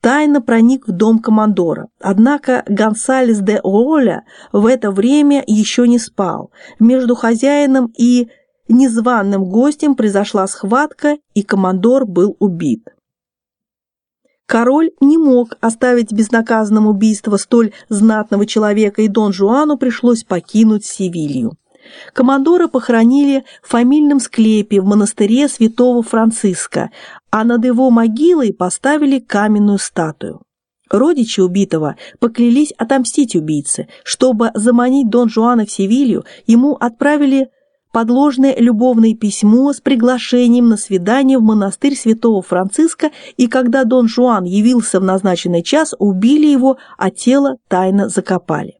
тайно проник в дом командора. Однако Гонсалес де Оля в это время еще не спал. Между хозяином и незваным гостем произошла схватка, и командор был убит. Король не мог оставить безнаказанным убийство столь знатного человека, и Дон Жуану пришлось покинуть Севилью. Командора похоронили в фамильном склепе в монастыре святого Франциска, а над его могилой поставили каменную статую. Родичи убитого поклялись отомстить убийце. Чтобы заманить Дон Жуана в Севилью, ему отправили подложное любовное письмо с приглашением на свидание в монастырь святого Франциска, и когда Дон Жуан явился в назначенный час, убили его, а тело тайно закопали.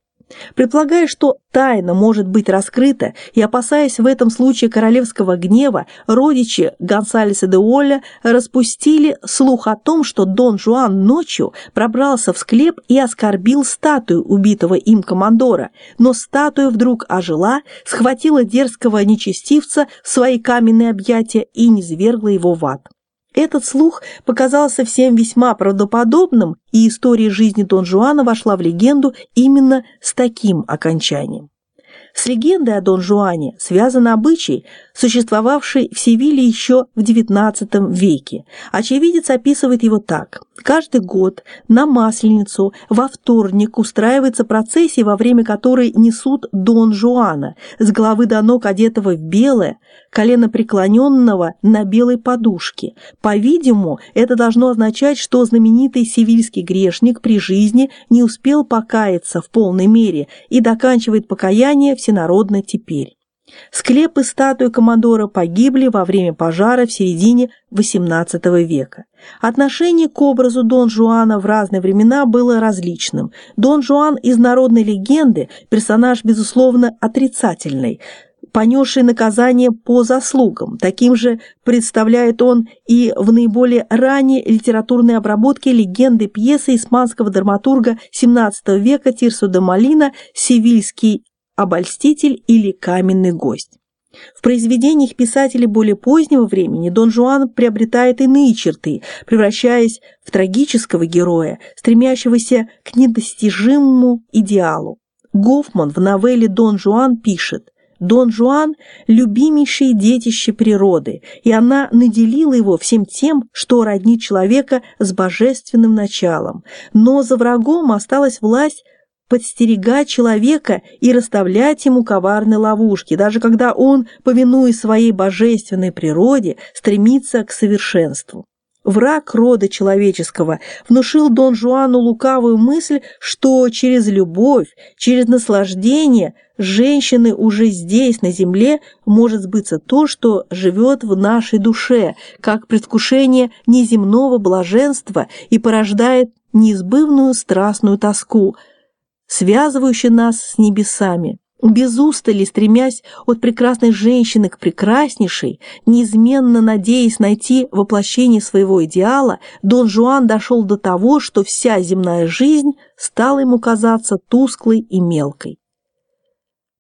Предполагая, что тайна может быть раскрыта, и опасаясь в этом случае королевского гнева, родичи Гонсалеса де Оля распустили слух о том, что Дон Жуан ночью пробрался в склеп и оскорбил статую убитого им командора, но статуя вдруг ожила, схватила дерзкого нечестивца в свои каменные объятия и низвергла его в ад. Этот слух показался всем весьма правдоподобным, и история жизни Дон Жуана вошла в легенду именно с таким окончанием. С легендой о Дон Жуане связан обычай, существовавший в Севиле еще в XIX веке. Очевидец описывает его так. Каждый год на Масленицу во вторник устраивается процессия, во время которой несут Дон Жуана, с головы до ног одетого в белое, колено преклоненного на белой подушке. По-видимому, это должно означать, что знаменитый севильский грешник при жизни не успел покаяться в полной мере и доканчивает покаяние всенародно теперь. Склеп и статуи командора погибли во время пожара в середине XVIII века. Отношение к образу Дон Жуана в разные времена было различным. Дон Жуан из народной легенды – персонаж, безусловно, отрицательный, понесший наказание по заслугам. Таким же представляет он и в наиболее ранней литературной обработке легенды пьесы испанского драматурга XVII века Тирсо де Малина «Севильский обольститель или каменный гость. В произведениях писателей более позднего времени Дон Жуан приобретает иные черты, превращаясь в трагического героя, стремящегося к недостижимому идеалу. Гофман в новелле «Дон Жуан» пишет «Дон Жуан – любимейшее детище природы, и она наделила его всем тем, что роднит человека с божественным началом. Но за врагом осталась власть подстерегать человека и расставлять ему коварные ловушки, даже когда он, повинуясь своей божественной природе, стремится к совершенству. Враг рода человеческого внушил Дон Жуану лукавую мысль, что через любовь, через наслаждение женщины уже здесь, на земле, может сбыться то, что живет в нашей душе, как предвкушение неземного блаженства и порождает неизбывную страстную тоску – связывающий нас с небесами. Без устали, стремясь от прекрасной женщины к прекраснейшей, неизменно надеясь найти воплощение своего идеала, Дон Жуан дошел до того, что вся земная жизнь стала ему казаться тусклой и мелкой.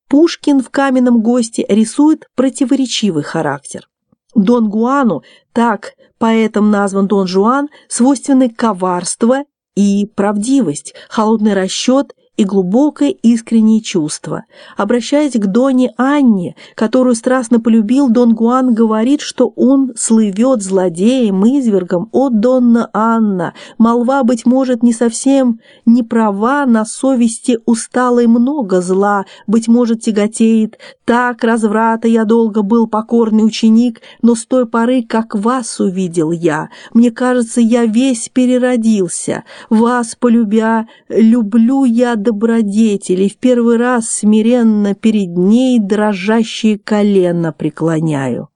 Пушкин в «Каменном госте» рисует противоречивый характер. Дон Гуану, так поэтом назван Дон Жуан, свойственны коварство и правдивость, холодный расчет и глубокое искреннее чувство. Обращаясь к Доне Анне, которую страстно полюбил, Дон Гуан говорит, что он слывет злодеем, извергом от Донна Анна. Молва, быть может, не совсем не права, на совести устала и много зла, быть может, тяготеет. Так разврата я долго был покорный ученик, но с той поры, как вас увидел я, мне кажется, я весь переродился. Вас, полюбя, люблю я добродетели, в первый раз смиренно перед ней дрожащие колено преклоняю.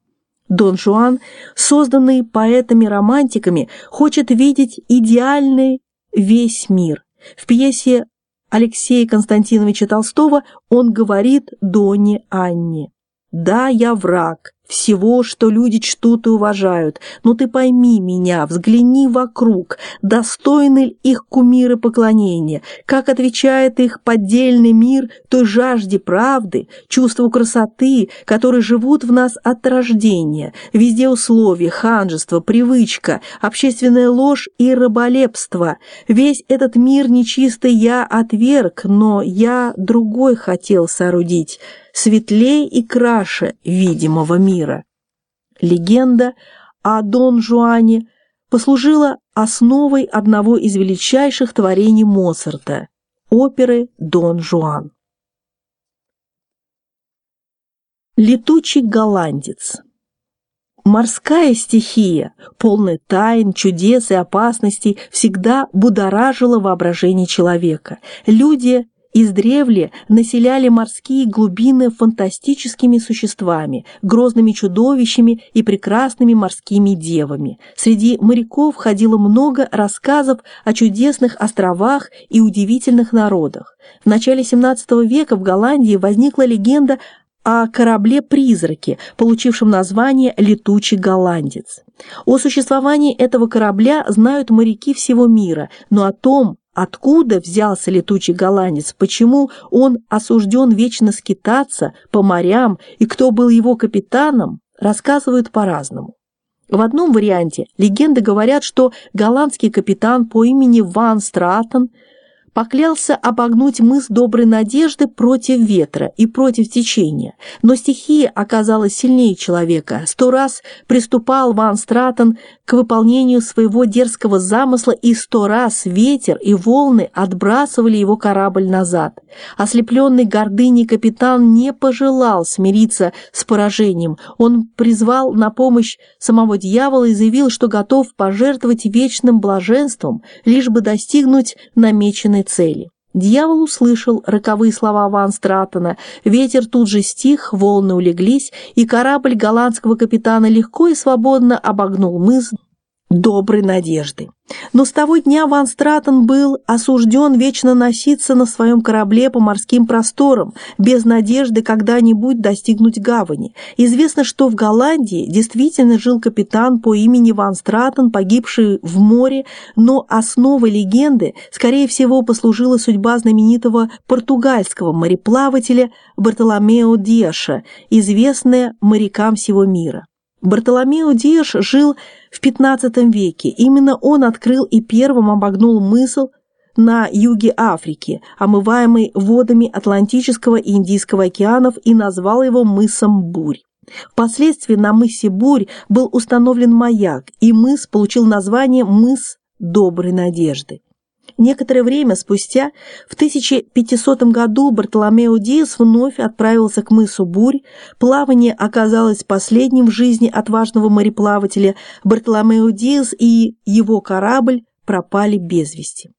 Дон Жуан, созданный поэтами-романтиками, хочет видеть идеальный весь мир. В пьесе Алексея Константиновича Толстого он говорит Доне Анне «Да, я враг, всего, что люди чтут и уважают. Но ты пойми меня, взгляни вокруг, достойны ли их кумиры поклонения, как отвечает их поддельный мир той жажде правды, чувству красоты, которые живут в нас от рождения. Везде условия, ханжество, привычка, общественная ложь и раболепство. Весь этот мир нечистый я отверг, но я другой хотел соорудить светлее и краше видимого мира. Легенда о Дон Жуане послужила основой одного из величайших творений Моцарта – оперы «Дон Жуан». Летучий голландец Морская стихия, полная тайн, чудес и опасностей, всегда будоражила воображение человека. Люди издревле населяли морские глубины фантастическими существами, грозными чудовищами и прекрасными морскими девами. Среди моряков ходило много рассказов о чудесных островах и удивительных народах. В начале XVII века в Голландии возникла легенда о корабле-призраке, получившем название «Летучий голландец». О существовании этого корабля знают моряки всего мира, но о том, Откуда взялся летучий голландец, почему он осужден вечно скитаться по морям? И кто был его капитаном, рассказывают по-разному. В одном варианте легенды говорят, что голландский капитан по имени Ван Стратон – поклялся обогнуть мыс Доброй Надежды против ветра и против течения, но стихия оказалась сильнее человека. Сто раз приступал Ван Стратон к выполнению своего дерзкого замысла, и сто раз ветер и волны отбрасывали его корабль назад. Ослепленный гордыней капитан не пожелал смириться с поражением. Он призвал на помощь самого дьявола и заявил, что готов пожертвовать вечным блаженством, лишь бы достигнуть намеченной заветной цели. Дьявол услышал роковые слова Ван Стратона, ветер тут же стих, волны улеглись, и корабль голландского капитана легко и свободно обогнул мыс доброй надежды. Но с того дня Ван Стратон был осужден вечно носиться на своем корабле по морским просторам, без надежды когда-нибудь достигнуть гавани. Известно, что в Голландии действительно жил капитан по имени Ван Стратон, погибший в море, но основой легенды, скорее всего, послужила судьба знаменитого португальского мореплавателя Бартоломео Диаша, известная морякам всего мира. Бартоломео Диаш жил в XV веке. Именно он открыл и первым обогнул мысл на юге Африки, омываемый водами Атлантического и Индийского океанов, и назвал его мысом Бурь. Впоследствии на мысе Бурь был установлен маяк, и мыс получил название «Мыс Доброй Надежды». Некоторое время спустя, в 1500 году, Бартоломео Диас вновь отправился к мысу Бурь. Плавание оказалось последним в жизни отважного мореплавателя. Бартоломео Диас и его корабль пропали без вести.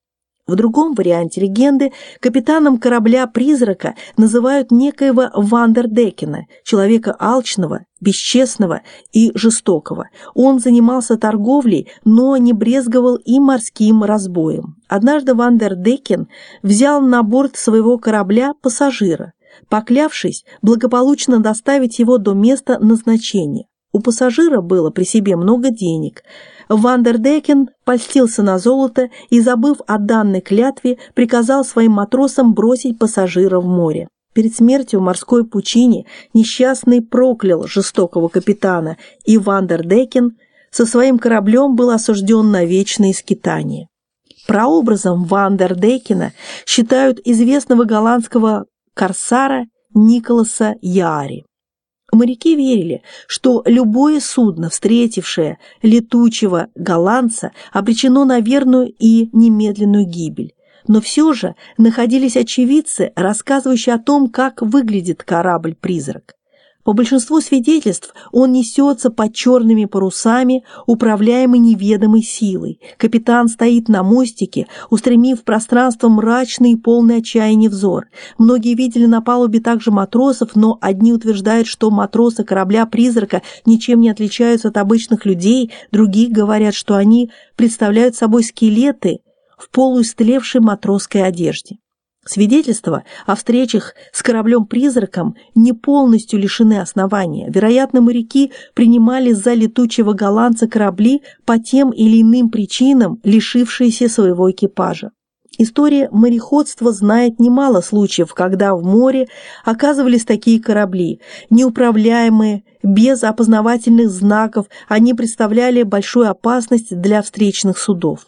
В другом варианте легенды капитаном корабля-призрака называют некоего Вандердекена, человека алчного, бесчестного и жестокого. Он занимался торговлей, но не брезговал и морским разбоем. Однажды Вандердекен взял на борт своего корабля пассажира, поклявшись благополучно доставить его до места назначения. У пассажира было при себе много денег. Вандердекен польстился на золото и, забыв о данной клятве, приказал своим матросам бросить пассажира в море. Перед смертью в морской пучине несчастный проклял жестокого капитана, и Вандердекен со своим кораблем был осужден на вечное скитание. Прообразом Вандердекена считают известного голландского корсара Николаса Яри. Моряки верили, что любое судно, встретившее летучего голландца, обречено на верную и немедленную гибель. Но все же находились очевидцы, рассказывающие о том, как выглядит корабль-призрак. По большинству свидетельств он несется под черными парусами, управляемый неведомой силой. Капитан стоит на мостике, устремив в пространство мрачный и полный отчаяния взор. Многие видели на палубе также матросов, но одни утверждают, что матросы корабля-призрака ничем не отличаются от обычных людей, другие говорят, что они представляют собой скелеты в полуистлевшей матросской одежде. Свидетельства о встречах с кораблем-призраком не полностью лишены основания. Вероятно, моряки принимали за летучего голландца корабли по тем или иным причинам, лишившиеся своего экипажа. История мореходства знает немало случаев, когда в море оказывались такие корабли, неуправляемые, без опознавательных знаков, они представляли большую опасность для встречных судов.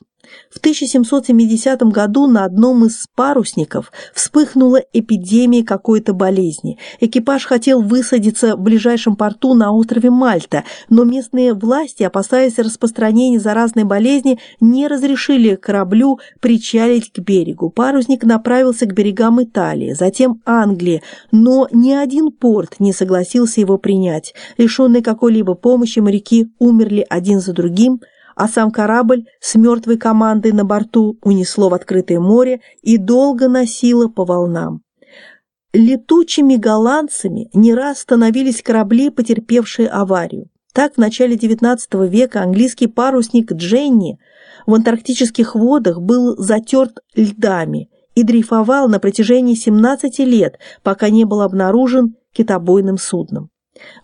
В 1770 году на одном из парусников вспыхнула эпидемия какой-то болезни. Экипаж хотел высадиться в ближайшем порту на острове Мальта, но местные власти, опасаясь распространения заразной болезни, не разрешили кораблю причалить к берегу. Парусник направился к берегам Италии, затем Англии, но ни один порт не согласился его принять. Лишенные какой-либо помощи моряки умерли один за другим – а сам корабль с мертвой командой на борту унесло в открытое море и долго носило по волнам. Летучими голландцами не раз становились корабли, потерпевшие аварию. Так, в начале XIX века английский парусник «Дженни» в антарктических водах был затерт льдами и дрейфовал на протяжении 17 лет, пока не был обнаружен китобойным судном.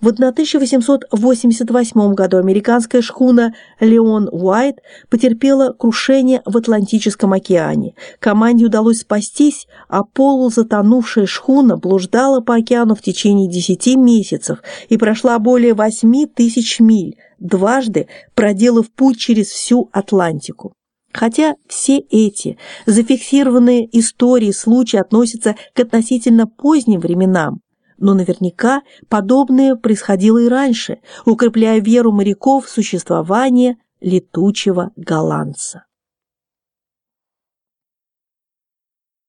В 1888 году американская шхуна «Леон Уайт» потерпела крушение в Атлантическом океане. Команде удалось спастись, а полузатонувшая шхуна блуждала по океану в течение 10 месяцев и прошла более 8 тысяч миль, дважды проделав путь через всю Атлантику. Хотя все эти зафиксированные истории случаи относятся к относительно поздним временам, но наверняка подобное происходило и раньше, укрепляя веру моряков в существование летучего голландца.